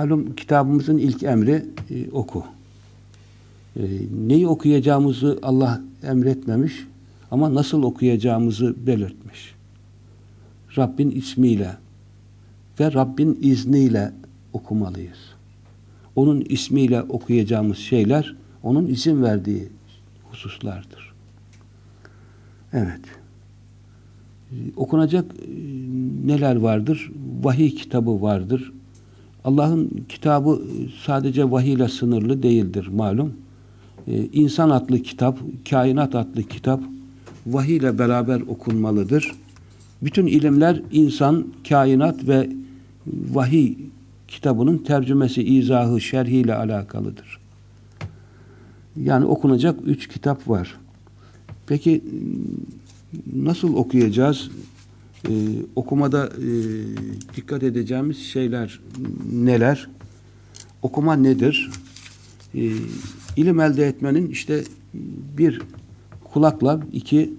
malum kitabımızın ilk emri e, oku. E, neyi okuyacağımızı Allah emretmemiş ama nasıl okuyacağımızı belirtmiş. Rabbin ismiyle ve Rabbin izniyle okumalıyız. Onun ismiyle okuyacağımız şeyler onun izin verdiği hususlardır. Evet. Okunacak e, neler vardır? Vahiy kitabı vardır. Allah'ın kitabı sadece vahiy ile sınırlı değildir malum. Ee, insan adlı kitap, kainat adlı kitap vahiy ile beraber okunmalıdır. Bütün ilimler insan, kainat ve vahiy kitabının tercümesi, izahı, şerhiyle alakalıdır. Yani okunacak üç kitap var. Peki nasıl okuyacağız? Ee, okumada e, dikkat edeceğimiz şeyler neler? Okuma nedir? Ee, ilim elde etmenin işte bir kulakla, iki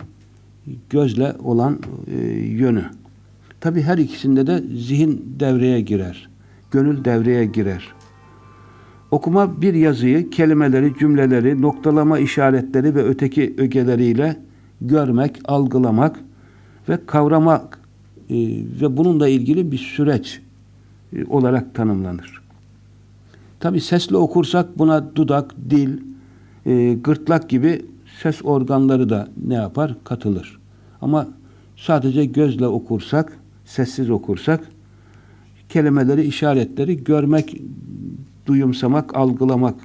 gözle olan e, yönü. Tabi her ikisinde de zihin devreye girer. Gönül devreye girer. Okuma bir yazıyı, kelimeleri, cümleleri, noktalama işaretleri ve öteki ögeleriyle görmek, algılamak ve kavramak e, ve bununla ilgili bir süreç e, olarak tanımlanır. Tabi sesli okursak buna dudak, dil, e, gırtlak gibi ses organları da ne yapar? Katılır. Ama sadece gözle okursak, sessiz okursak kelimeleri, işaretleri görmek, duyumsamak, algılamak,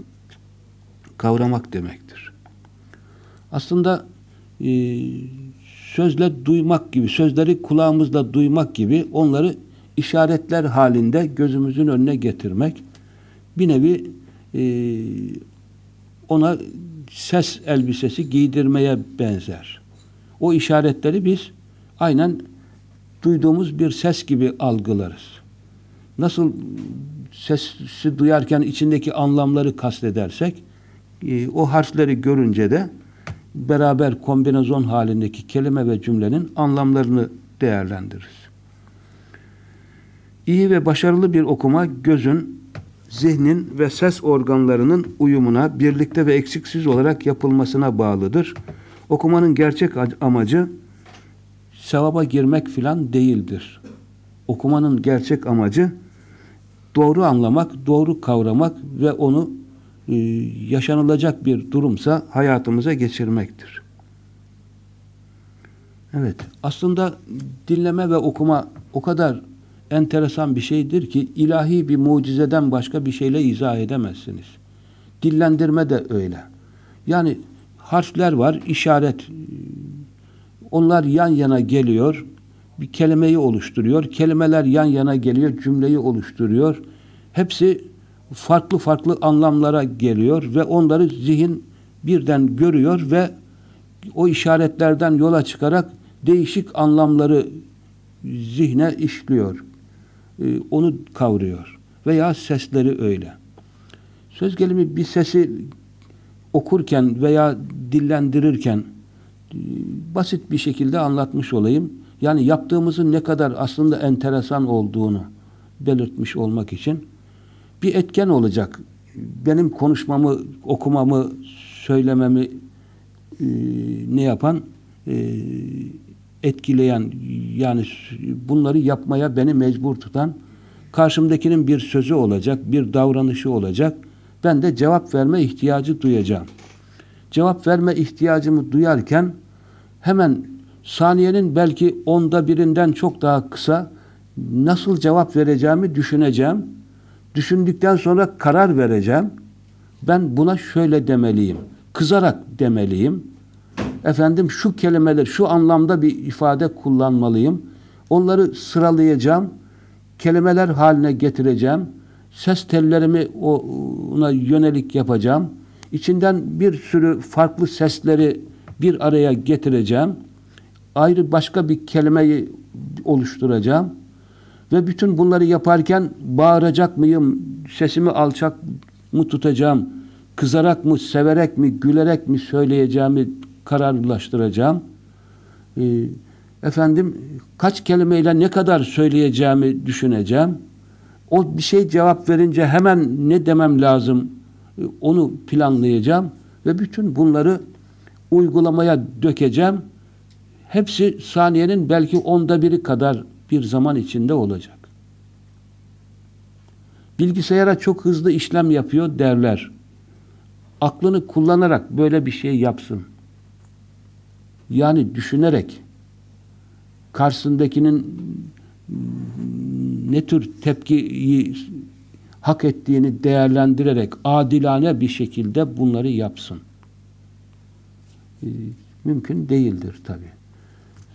kavramak demektir. Aslında e, sözle duymak gibi, sözleri kulağımızla duymak gibi onları işaretler halinde gözümüzün önüne getirmek bir nevi e, ona ses elbisesi giydirmeye benzer. O işaretleri biz aynen duyduğumuz bir ses gibi algılarız. Nasıl sesi duyarken içindeki anlamları kastedersek, e, o harfleri görünce de beraber kombinasyon halindeki kelime ve cümlenin anlamlarını değerlendiririz. İyi ve başarılı bir okuma gözün, zihnin ve ses organlarının uyumuna, birlikte ve eksiksiz olarak yapılmasına bağlıdır. Okumanın gerçek amacı sevaba girmek filan değildir. Okumanın gerçek amacı doğru anlamak, doğru kavramak ve onu yaşanılacak bir durumsa hayatımıza geçirmektir. Evet, aslında dinleme ve okuma o kadar enteresan bir şeydir ki ilahi bir mucizeden başka bir şeyle izah edemezsiniz. Dillendirme de öyle. Yani harfler var, işaret. Onlar yan yana geliyor, bir kelimeyi oluşturuyor. Kelimeler yan yana geliyor, cümleyi oluşturuyor. Hepsi farklı farklı anlamlara geliyor ve onları zihin birden görüyor ve o işaretlerden yola çıkarak değişik anlamları zihne işliyor. Ee, onu kavruyor. Veya sesleri öyle. Söz gelimi bir sesi okurken veya dillendirirken e, basit bir şekilde anlatmış olayım. Yani yaptığımızın ne kadar aslında enteresan olduğunu belirtmiş olmak için bir etken olacak. Benim konuşmamı, okumamı, söylememi e, ne yapan e, etkileyen yani bunları yapmaya beni mecbur tutan karşımdakinin bir sözü olacak, bir davranışı olacak. Ben de cevap verme ihtiyacı duyacağım. Cevap verme ihtiyacımı duyarken hemen saniyenin belki onda birinden çok daha kısa nasıl cevap vereceğimi düşüneceğim. Düşündükten sonra karar vereceğim. Ben buna şöyle demeliyim. Kızarak demeliyim efendim şu kelimeler şu anlamda bir ifade kullanmalıyım. Onları sıralayacağım. Kelimeler haline getireceğim. Ses tellerimi ona yönelik yapacağım. İçinden bir sürü farklı sesleri bir araya getireceğim. Ayrı başka bir kelimeyi oluşturacağım. Ve bütün bunları yaparken bağıracak mıyım? Sesimi alçak mı tutacağım? Kızarak mı, severek mi, gülerek mi söyleyeceğimi kararlaştıracağım. Ee, efendim kaç kelimeyle ne kadar söyleyeceğimi düşüneceğim. O bir şey cevap verince hemen ne demem lazım e, onu planlayacağım ve bütün bunları uygulamaya dökeceğim. Hepsi saniyenin belki onda biri kadar bir zaman içinde olacak. Bilgisayara çok hızlı işlem yapıyor derler. Aklını kullanarak böyle bir şey yapsın. Yani düşünerek karşısındakinin ne tür tepkiyi hak ettiğini değerlendirerek adilane bir şekilde bunları yapsın. Ee, mümkün değildir tabi.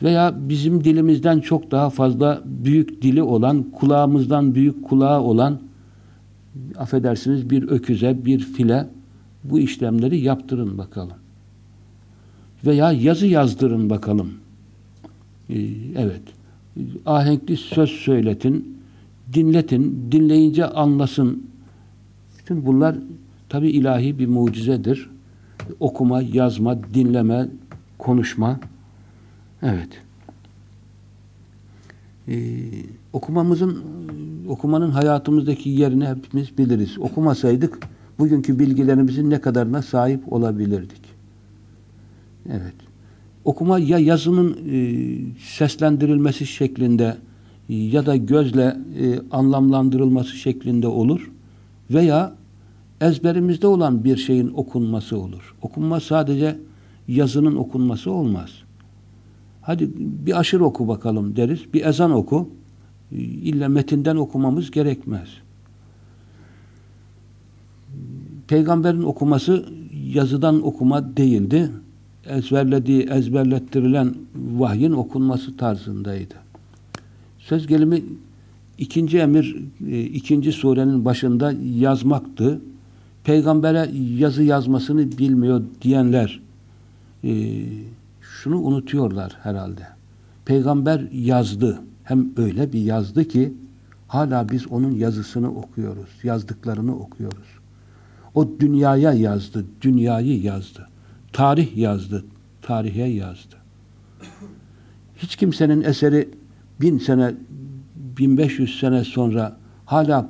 Veya bizim dilimizden çok daha fazla büyük dili olan, kulağımızdan büyük kulağı olan affedersiniz bir öküze, bir file bu işlemleri yaptırın bakalım. Veya yazı yazdırın bakalım. Ee, evet. Ahenkli söz söyletin, dinletin, dinleyince anlasın. Bütün bunlar tabi ilahi bir mucizedir. Okuma, yazma, dinleme, konuşma. Evet. Ee, okumamızın okumanın hayatımızdaki yerini hepimiz biliriz. Okumasaydık bugünkü bilgilerimizin ne kadarına sahip olabilirdik. Evet. Okuma ya yazının e, seslendirilmesi şeklinde ya da gözle e, anlamlandırılması şeklinde olur veya ezberimizde olan bir şeyin okunması olur. Okunma sadece yazının okunması olmaz. Hadi bir aşır oku bakalım deriz. Bir ezan oku. İlla metinden okumamız gerekmez. Peygamberin okuması yazıdan okuma değildi. Ezberlediği, ezberlettirilen vahyin okunması tarzındaydı. Söz gelimi ikinci emir, e, ikinci surenin başında yazmaktı. Peygambere yazı yazmasını bilmiyor diyenler e, şunu unutuyorlar herhalde. Peygamber yazdı. Hem öyle bir yazdı ki hala biz onun yazısını okuyoruz. Yazdıklarını okuyoruz. O dünyaya yazdı. Dünyayı yazdı. Tarih yazdı. Tarihe yazdı. Hiç kimsenin eseri bin sene, 1500 sene sonra hala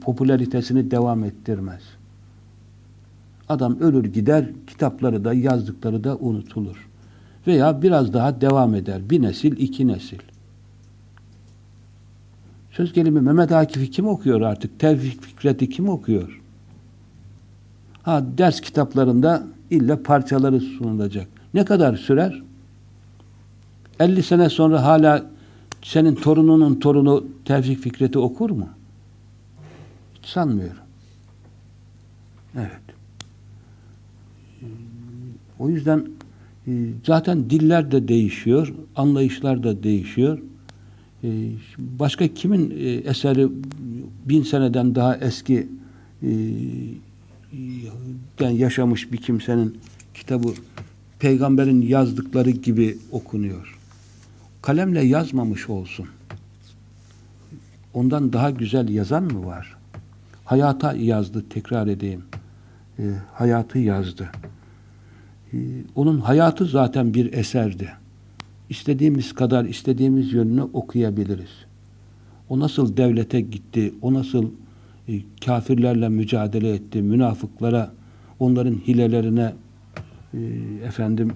popülaritesini devam ettirmez. Adam ölür gider, kitapları da yazdıkları da unutulur. Veya biraz daha devam eder. Bir nesil, iki nesil. Söz gelimi Mehmet Akif'i kim okuyor artık? Tevfik Fikret'i kim okuyor? Ha ders kitaplarında illa parçaları sunulacak. Ne kadar sürer? 50 sene sonra hala senin torununun torunu Tevfik Fikret'i okur mu? Hiç sanmıyorum. Evet. O yüzden zaten diller de değişiyor, anlayışlar da değişiyor. E, başka kimin e, eseri bin seneden daha eski yaşamış bir kimsenin kitabı peygamberin yazdıkları gibi okunuyor. Kalemle yazmamış olsun. Ondan daha güzel yazan mı var? Hayata yazdı, tekrar edeyim. hayatı yazdı. Ee, onun hayatı zaten bir eserdi. İstediğimiz kadar, istediğimiz yönünü okuyabiliriz. O nasıl devlete gitti, o nasıl e, kafirlerle mücadele etti, münafıklara, onların hilelerine e, efendim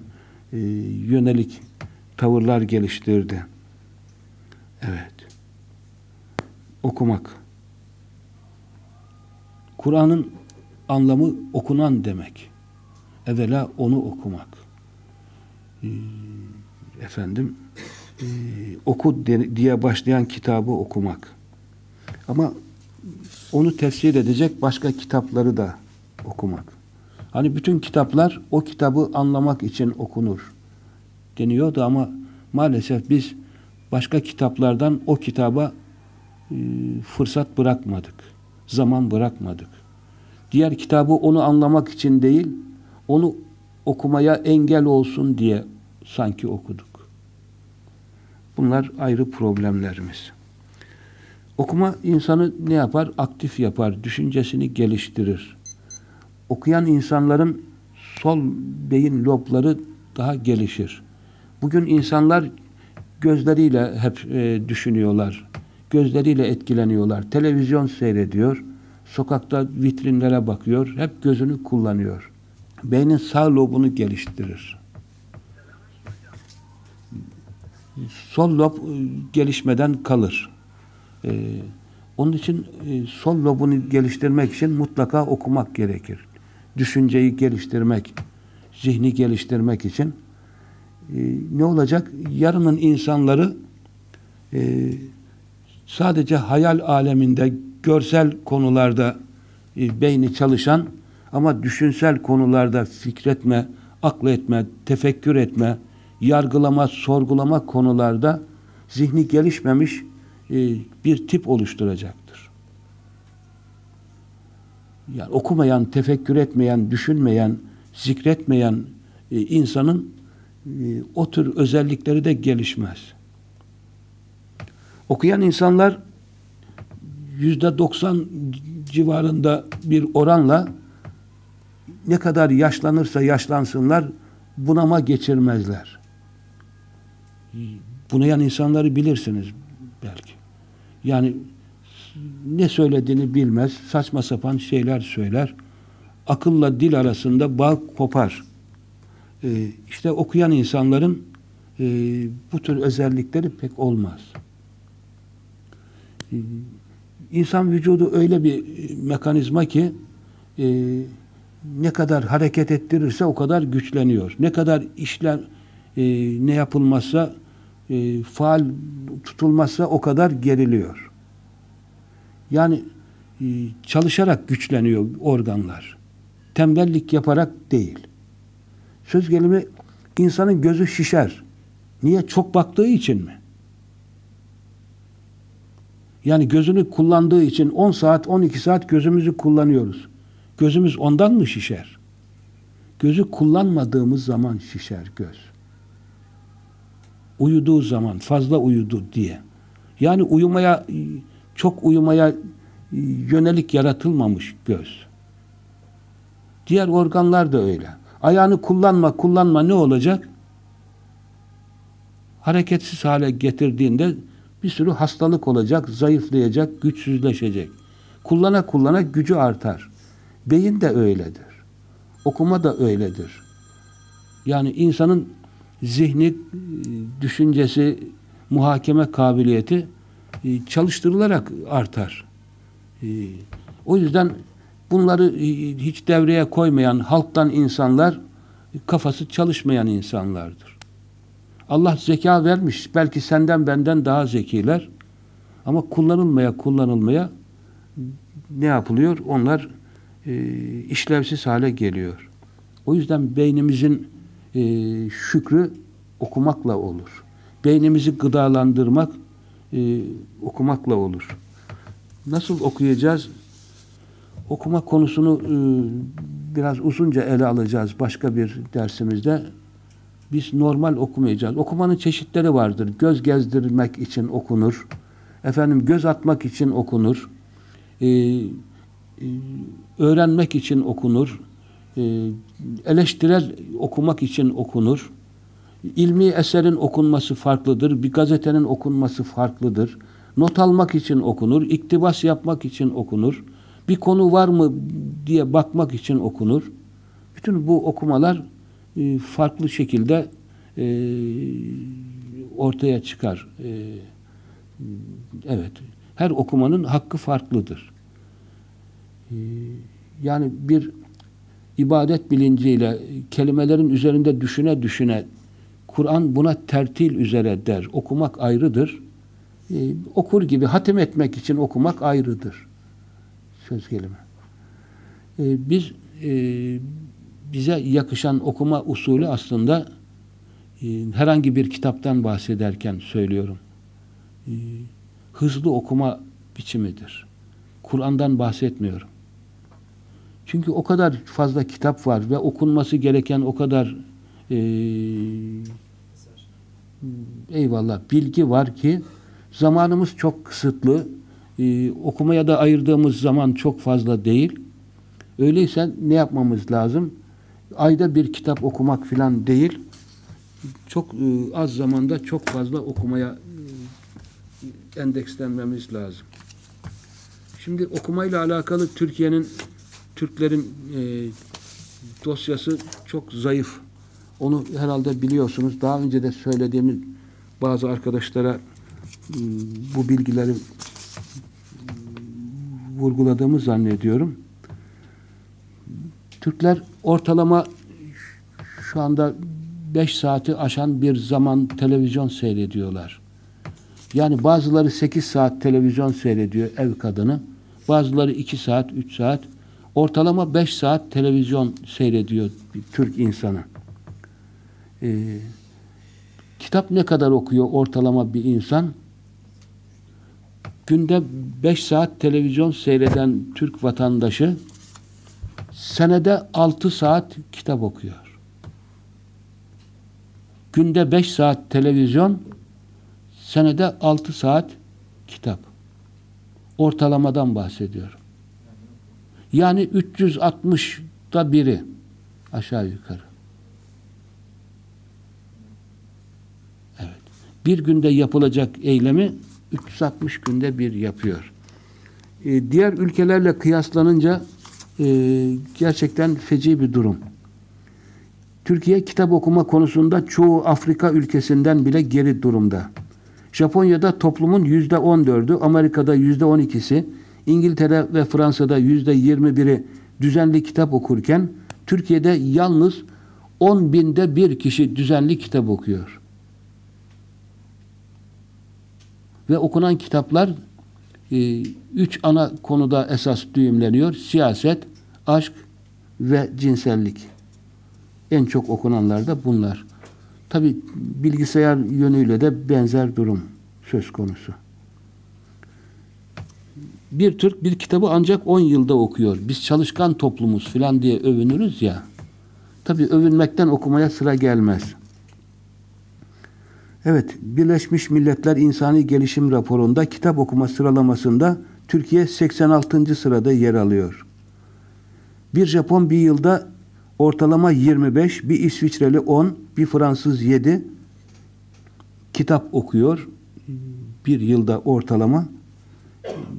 e, yönelik tavırlar geliştirdi. Evet. Okumak. Kur'an'ın anlamı okunan demek evvela onu okumak. Ee, efendim e, oku diye başlayan kitabı okumak. Ama onu tefsir edecek başka kitapları da okumak. Hani bütün kitaplar o kitabı anlamak için okunur deniyordu ama maalesef biz başka kitaplardan o kitaba e, fırsat bırakmadık. Zaman bırakmadık. Diğer kitabı onu anlamak için değil, onu okumaya engel olsun diye sanki okuduk. Bunlar ayrı problemlerimiz. Okuma insanı ne yapar? Aktif yapar, düşüncesini geliştirir. Okuyan insanların sol beyin lobları daha gelişir. Bugün insanlar gözleriyle hep e, düşünüyorlar. gözleriyle etkileniyorlar. Televizyon seyrediyor. Sokakta vitrinlere bakıyor. Hep gözünü kullanıyor. Beynin sağ lobunu geliştirir. Sol lob e, gelişmeden kalır. Ee, onun için e, sol lobunu geliştirmek için mutlaka okumak gerekir. Düşünceyi geliştirmek, zihni geliştirmek için e, ne olacak? Yarının insanları e, sadece hayal aleminde, görsel konularda e, beyni çalışan ama düşünsel konularda fikretme, akletme, tefekkür etme, yargılama, sorgulama konularda zihni gelişmemiş e, bir tip oluşturacaktır. Yani okumayan, tefekkür etmeyen, düşünmeyen, zikretmeyen e, insanın e, o tür özellikleri de gelişmez. Okuyan insanlar yüzde doksan civarında bir oranla ne kadar yaşlanırsa yaşlansınlar bunama geçirmezler. Bunayan insanları bilirsiniz belki. Yani ne söylediğini bilmez, saçma sapan şeyler söyler. Akılla dil arasında bağ kopar. Ee, işte okuyan insanların e, bu tür özellikleri pek olmaz. Ee, insan vücudu öyle bir mekanizma ki e, ne kadar hareket ettirirse o kadar güçleniyor. Ne kadar işler e, ne yapılmazsa e, faal tutulmazsa o kadar geriliyor. Yani e, çalışarak güçleniyor organlar. Tembellik yaparak değil. Söz gelimi insanın gözü şişer. Niye? Çok baktığı için mi? Yani gözünü kullandığı için 10 saat, 12 saat gözümüzü kullanıyoruz. Gözümüz ondan mı şişer? Gözü kullanmadığımız zaman şişer göz. Uyuduğu zaman, fazla uyudu diye. Yani uyumaya, çok uyumaya yönelik yaratılmamış göz. Diğer organlar da öyle. Ayağını kullanma, kullanma ne olacak? Hareketsiz hale getirdiğinde bir sürü hastalık olacak, zayıflayacak, güçsüzleşecek. Kullana kullana gücü artar. Beyin de öyledir. Okuma da öyledir. Yani insanın zihni, düşüncesi, muhakeme kabiliyeti e, çalıştırılarak artar. E, o yüzden bunları e, hiç devreye koymayan halktan insanlar kafası çalışmayan insanlardır. Allah zeka vermiş. Belki senden benden daha zekiler. Ama kullanılmaya kullanılmaya ne yapılıyor? Onlar e, işlevsiz hale geliyor. O yüzden beynimizin e, şükrü okumakla olur. Beynimizi gıdalandırmak e, okumakla olur. Nasıl okuyacağız? Okuma konusunu e, biraz uzunca ele alacağız başka bir dersimizde. Biz normal okumayacağız. Okumanın çeşitleri vardır. Göz gezdirmek için okunur. Efendim göz atmak için okunur. Ee, e, öğrenmek için okunur. E, eleştirel okumak için okunur. İlmi eserin okunması farklıdır. Bir gazetenin okunması farklıdır. Not almak için okunur. İktibas yapmak için okunur. Bir konu var mı diye bakmak için okunur. Bütün bu okumalar e, farklı şekilde e, ortaya çıkar. Evet. Her okumanın hakkı farklıdır. Yani bir ibadet bilinciyle kelimelerin üzerinde düşüne düşüne Kur'an buna tertil üzere der. Okumak ayrıdır. okur gibi hatim etmek için okumak ayrıdır. Söz gelimi. biz bize yakışan okuma usulü aslında e, herhangi bir kitaptan bahsederken söylüyorum. E, hızlı okuma biçimidir. Kur'an'dan bahsetmiyorum. Çünkü o kadar fazla kitap var ve okunması gereken o kadar e, eyvallah bilgi var ki zamanımız çok kısıtlı. E, okumaya da ayırdığımız zaman çok fazla değil. Öyleyse ne yapmamız lazım? ayda bir kitap okumak filan değil, çok e, az zamanda çok fazla okumaya e, endekslenmemiz lazım. Şimdi okumayla alakalı Türkiye'nin Türklerin e, dosyası çok zayıf. Onu herhalde biliyorsunuz. Daha önce de söylediğimiz bazı arkadaşlara ıı, bu bilgileri vurguladığımı zannediyorum. Türkler ortalama şu anda 5 saati aşan bir zaman televizyon seyrediyorlar. Yani bazıları 8 saat televizyon seyrediyor ev kadını. Bazıları 2 saat, 3 saat. Ortalama 5 saat televizyon seyrediyor bir Türk insanı. Ee, kitap ne kadar okuyor ortalama bir insan? Günde 5 saat televizyon seyreden Türk vatandaşı senede 6 saat kitap okuyor. Günde 5 saat televizyon, senede 6 saat kitap. Ortalamadan bahsediyorum. Yani 360'da biri aşağı yukarı. Evet. Bir günde yapılacak eylemi 360 günde bir yapıyor. Ee, diğer ülkelerle kıyaslanınca e, gerçekten feci bir durum. Türkiye kitap okuma konusunda çoğu Afrika ülkesinden bile geri durumda. Japonya'da toplumun yüzde on dördü, Amerika'da yüzde on ikisi, İngiltere ve Fransa'da yüzde yirmi biri düzenli kitap okurken Türkiye'de yalnız on binde bir kişi düzenli kitap okuyor. Ve okunan kitaplar e, üç ana konuda esas düğümleniyor. Siyaset, aşk ve cinsellik. En çok okunanlar da bunlar. Tabi bilgisayar yönüyle de benzer durum söz konusu. Bir Türk bir kitabı ancak 10 yılda okuyor. Biz çalışkan toplumuz filan diye övünürüz ya. Tabi övünmekten okumaya sıra gelmez. Evet, Birleşmiş Milletler İnsani Gelişim Raporu'nda kitap okuma sıralamasında Türkiye 86. sırada yer alıyor. Bir Japon bir yılda ortalama 25, bir İsviçreli 10, bir Fransız 7 kitap okuyor. Bir yılda ortalama.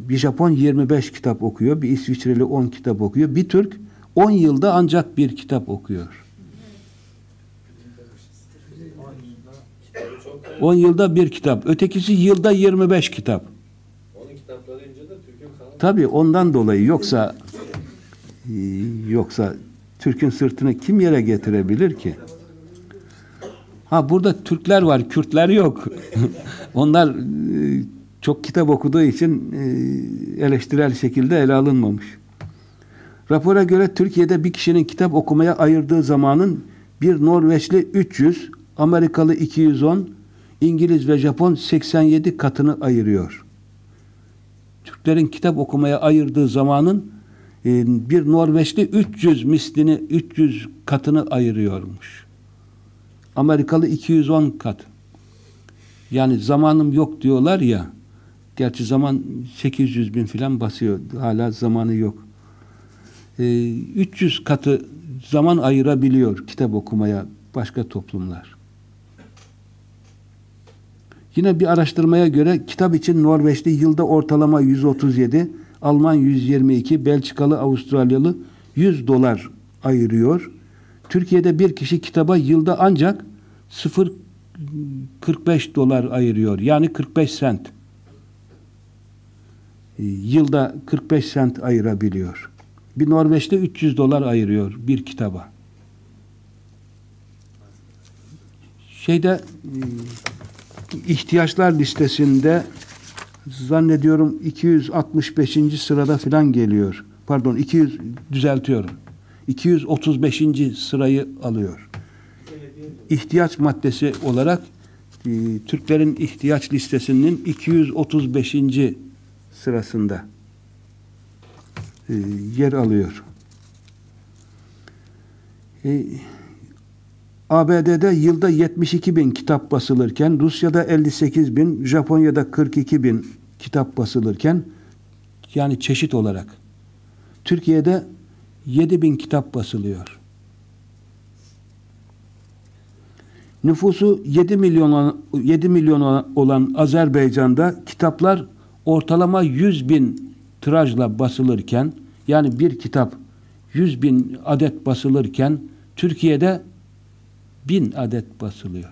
Bir Japon 25 kitap okuyor, bir İsviçreli 10 kitap okuyor. Bir Türk 10 yılda ancak bir kitap okuyor. 10 yılda bir kitap. Ötekisi yılda 25 kitap. Onun kitapları ince de Türk'ün kanalı. Tabii ondan dolayı yoksa yoksa Türk'ün sırtını kim yere getirebilir ki? Ha burada Türkler var, Kürtler yok. Onlar e, çok kitap okuduğu için e, eleştirel şekilde ele alınmamış. Rapora göre Türkiye'de bir kişinin kitap okumaya ayırdığı zamanın bir Norveçli 300, Amerikalı 210, İngiliz ve Japon 87 katını ayırıyor. Türklerin kitap okumaya ayırdığı zamanın e, bir Norveçli 300 mislini 300 katını ayırıyormuş. Amerikalı 210 kat. Yani zamanım yok diyorlar ya. Gerçi zaman 800 bin filan basıyor. Hala zamanı yok. E, 300 katı zaman ayırabiliyor kitap okumaya başka toplumlar. Yine bir araştırmaya göre kitap için Norveçli yılda ortalama 137, Alman 122, Belçikalı, Avustralyalı 100 dolar ayırıyor. Türkiye'de bir kişi kitaba yılda ancak 0.45 dolar ayırıyor. Yani 45 sent. Yılda 45 sent ayırabiliyor. Bir Norveç'te 300 dolar ayırıyor bir kitaba. Şeyde ihtiyaçlar listesinde zannediyorum 265. sırada filan geliyor. Pardon 200 düzeltiyorum. 235. sırayı alıyor. İhtiyaç maddesi olarak e, Türklerin ihtiyaç listesinin 235. sırasında e, yer alıyor. E, ABD'de yılda 72 bin kitap basılırken, Rusya'da 58 bin, Japonya'da 42 bin kitap basılırken, yani çeşit olarak. Türkiye'de 7 bin kitap basılıyor. Nüfusu 7 milyon 7 milyon olan Azerbaycan'da kitaplar ortalama 100 bin tirajla basılırken yani bir kitap 100 bin adet basılırken Türkiye'de 1000 adet basılıyor.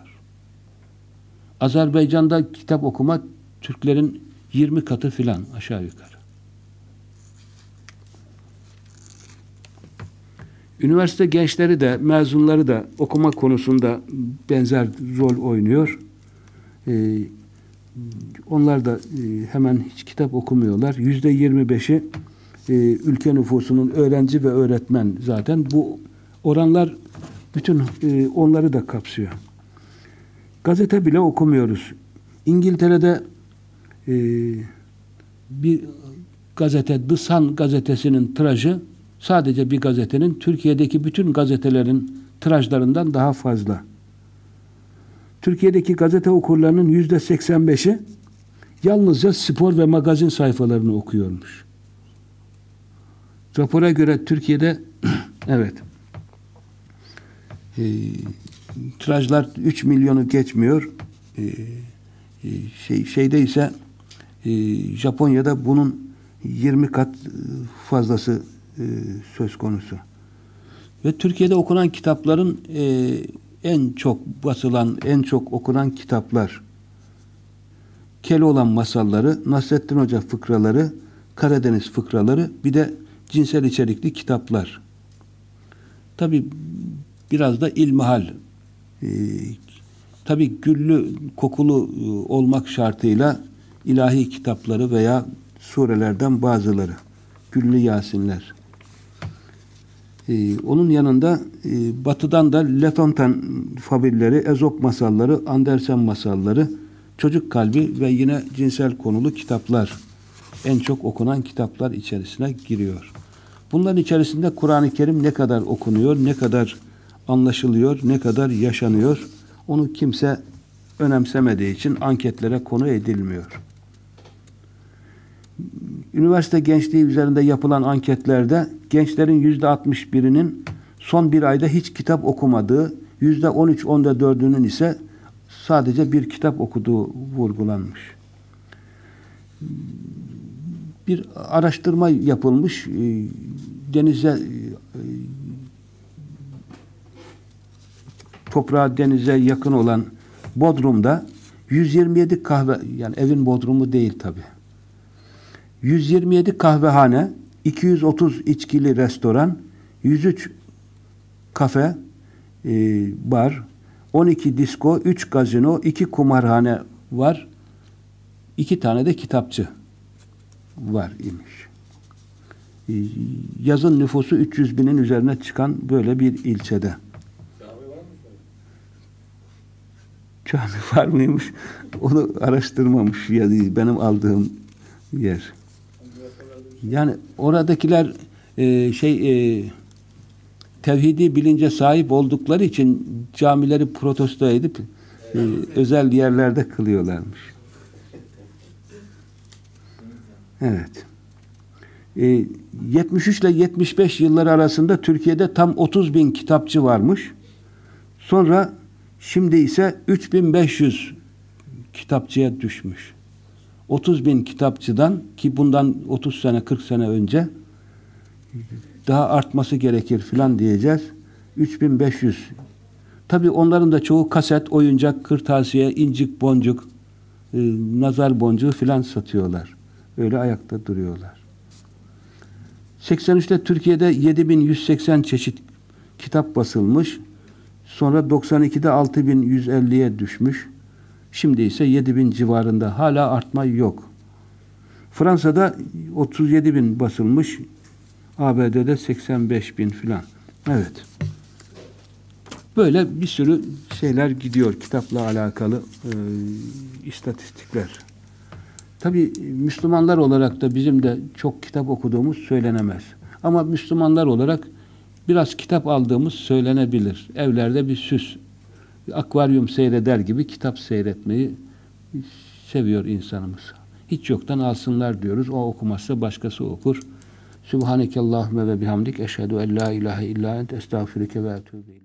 Azerbaycan'da kitap okuma Türklerin 20 katı filan aşağı yukarı. Üniversite gençleri de mezunları da okuma konusunda benzer rol oynuyor. Ee, onlar da e, hemen hiç kitap okumuyorlar. Yüzde 25'i e, ülke nüfusunun öğrenci ve öğretmen zaten. Bu oranlar bütün e, onları da kapsıyor. Gazete bile okumuyoruz. İngiltere'de bir gazete, The Sun gazetesinin tirajı sadece bir gazetenin Türkiye'deki bütün gazetelerin tirajlarından daha fazla. Türkiye'deki gazete okurlarının yüzde 85'i yalnızca spor ve magazin sayfalarını okuyormuş. Rapora göre Türkiye'de evet e, tirajlar 3 milyonu geçmiyor. E, e, şey şeyde ise e, Japonya'da bunun 20 kat fazlası e, söz konusu. Ve Türkiye'de okunan kitapların e, en çok basılan, en çok okunan kitaplar Keloğlan masalları, Nasrettin Hoca fıkraları, Karadeniz fıkraları, bir de cinsel içerikli kitaplar. Tabi biraz da ilmihal. Ee, Tabi güllü, kokulu e, olmak şartıyla ilahi kitapları veya surelerden bazıları. Güllü Yasinler. Ee, onun yanında e, batıdan da Le Fontaine fabulleri, Ezop masalları, Andersen masalları, Çocuk Kalbi ve yine cinsel konulu kitaplar en çok okunan kitaplar içerisine giriyor. Bunların içerisinde Kur'an-ı Kerim ne kadar okunuyor, ne kadar anlaşılıyor, ne kadar yaşanıyor onu kimse önemsemediği için anketlere konu edilmiyor. Üniversite gençliği üzerinde yapılan anketlerde gençlerin yüzde 61'inin son bir ayda hiç kitap okumadığı, yüzde 13 onda dördünün ise sadece bir kitap okuduğu vurgulanmış. Bir araştırma yapılmış. E, denize e, toprağa denize yakın olan Bodrum'da 127 kahve yani evin bodrumu değil tabi. 127 kahvehane, 230 içkili restoran, 103 kafe, e, bar, 12 disko, 3 gazino, 2 kumarhane var. 2 tane de kitapçı var imiş. E, yazın nüfusu 300 binin üzerine çıkan böyle bir ilçede. Cami var mıymış? Onu araştırmamış ya benim aldığım yer. Yani oradakiler e, şey e, tevhidi bilince sahip oldukları için camileri protesto edip e, özel yerlerde kılıyorlarmış. Evet. E, 73 ile 75 yılları arasında Türkiye'de tam 30 bin kitapçı varmış. Sonra şimdi ise 3500 kitapçıya düşmüş. 30 bin kitapçıdan ki bundan 30 sene 40 sene önce daha artması gerekir filan diyeceğiz. 3500. Tabi onların da çoğu kaset, oyuncak, kırtasiye, incik, boncuk, e, nazar boncuğu filan satıyorlar. Öyle ayakta duruyorlar. 83'te Türkiye'de 7180 çeşit kitap basılmış. Sonra 92'de 6150'ye düşmüş. Şimdi ise 7 bin civarında. Hala artma yok. Fransa'da 37 bin basılmış. ABD'de 85 bin filan. Evet. Böyle bir sürü şeyler gidiyor kitapla alakalı e, istatistikler. Tabi Müslümanlar olarak da bizim de çok kitap okuduğumuz söylenemez. Ama Müslümanlar olarak biraz kitap aldığımız söylenebilir. Evlerde bir süs akvaryum seyreder gibi kitap seyretmeyi seviyor insanımız. Hiç yoktan alsınlar diyoruz. O okumazsa başkası okur. Subhaneke Allahümme ve bihamdik. Eşhedü en la ilahe illa ent estağfirüke ve etûbü